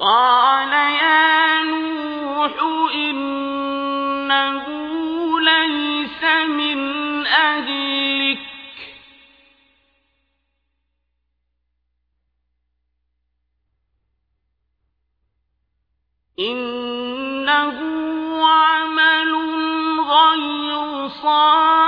قال يا نوح إنه ليس من أهلك. إنه عمل غير صالح.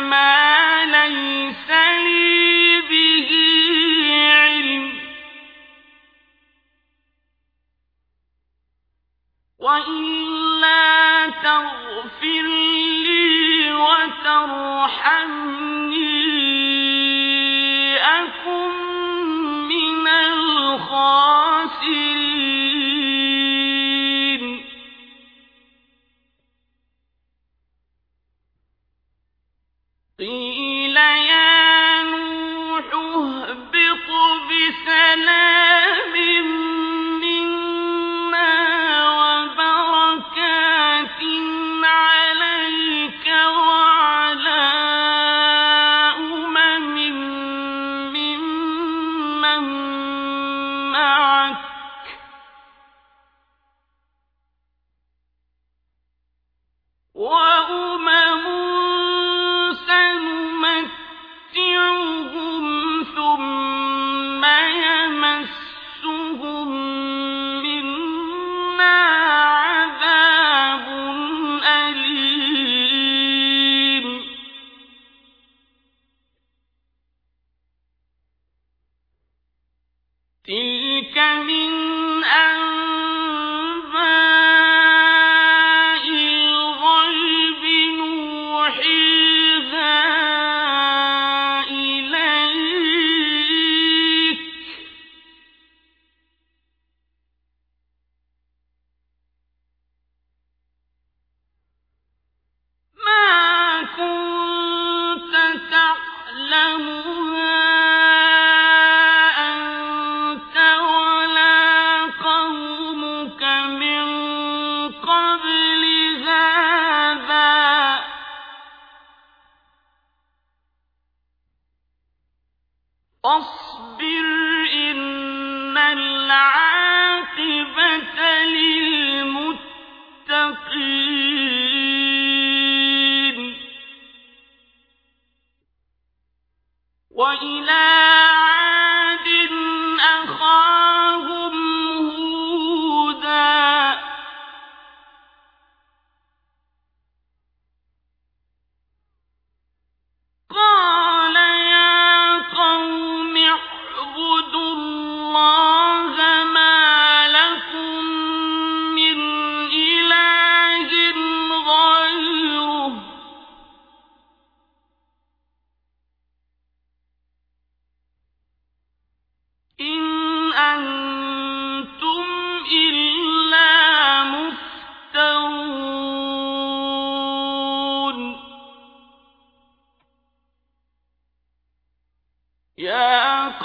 ما ليس وإن تلك من أنفسك وإلى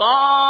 قال